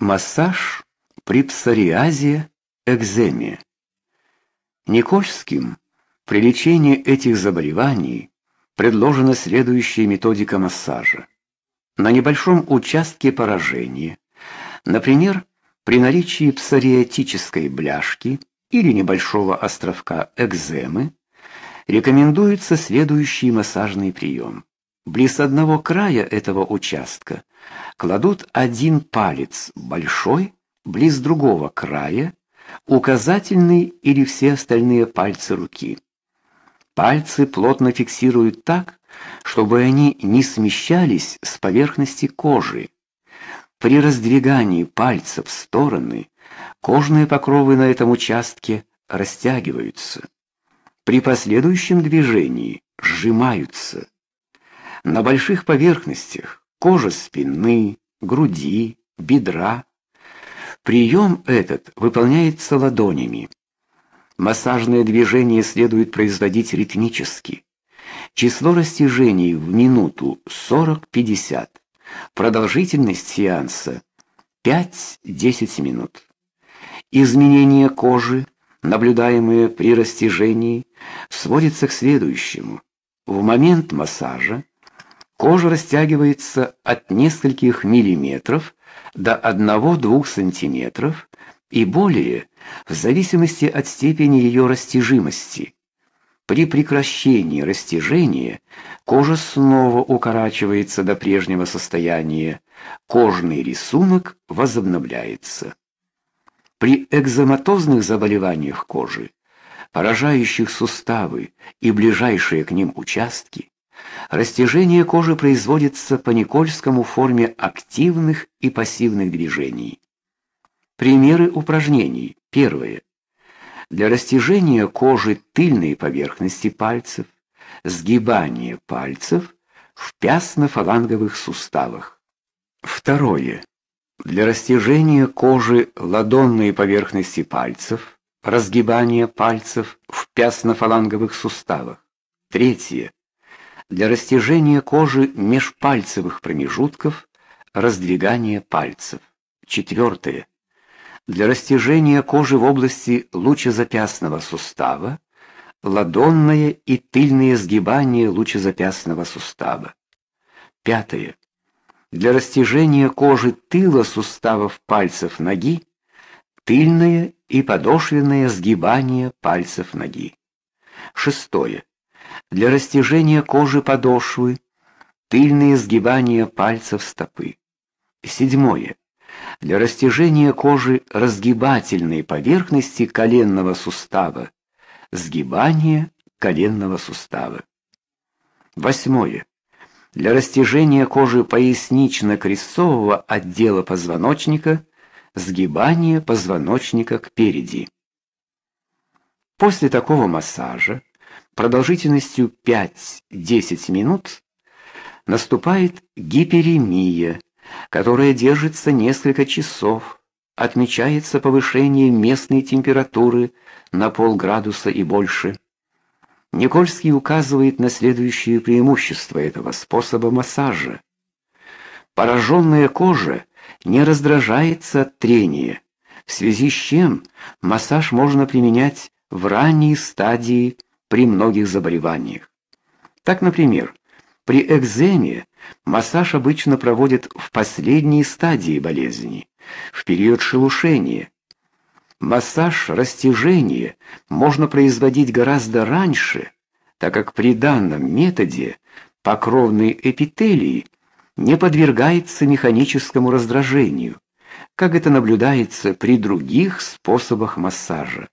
Массаж при псориазе, экземе. Никольским при лечении этих заболеваний предложена следующая методика массажа. На небольшом участке поражения, например, при наличии псориатической бляшки или небольшого островка экземы, рекомендуется следующий массажный прием. Близ одного края этого участка кладут один палец большой, близ другого края указательный или все остальные пальцы руки. Пальцы плотно фиксируют так, чтобы они не смещались с поверхности кожи. При раздвигании пальцев в стороны кожные покровы на этом участке растягиваются. При последующем движении сжимаются. На больших поверхностях кожа спины, груди, бедра. Прием этот выполняется ладонями. Массажные движения следует производить ритмически. Число растяжений в минуту 40-50. Продолжительность сеанса 5-10 минут. Изменения кожи, наблюдаемые при растяжении, сводятся к следующему. В момент массажа Кожа растягивается от нескольких миллиметров до 1-2 сантиметров и более, в зависимости от степени ее растяжимости. При прекращении растяжения кожа снова укорачивается до прежнего состояния, кожный рисунок возобновляется. При экзематозных заболеваниях кожи, поражающих суставы и ближайшие к ним участки, Растяжение кожи производится по Никольскому форме активных и пассивных движений. Примеры упражнений. Первое. Для растяжения кожи тыльной поверхности пальцев, сгибание пальцев в пястно-фаланговых суставах. Второе. Для растяжения кожи ладонной поверхности пальцев, разгибание пальцев в пястно-фаланговых суставах. Третье для растяжения кожи межпальцевых промежутков, раздвигания пальцев. Четвертое. Для растяжения кожи в области лучезапястного сустава, ладонное и тыльное сгибание лучезапястного сустава. Пятое. Для растяжения кожи тыла суставов пальцев ноги, тыльное и подошвенное сгибание пальцев ноги. Шестое для растяжения кожи подошвы, тыльные сгибания пальцев стопы. Седьмое. Для растяжения кожи разгибательной поверхности коленного сустава, сгибание коленного сустава. Восьмое. Для растяжения кожи пояснично-крестцового отдела позвоночника, сгибание позвоночника кпереди. После такого массажа продолжительностью 5-10 минут наступает гиперемия, которая держится несколько часов. Отмечается повышение местной температуры на полградуса и больше. Никольский указывает на следующие преимущества этого способа массажа. Пораженная кожа не раздражается от трения, в связи с чем массаж можно применять в ранней стадии при многих заболеваниях. Так, например, при экземе массаж обычно проводят в последней стадии болезни, в период шелушения. Массаж растяжения можно производить гораздо раньше, так как при данном методе покровный эпителий не подвергается механическому раздражению, как это наблюдается при других способах массажа.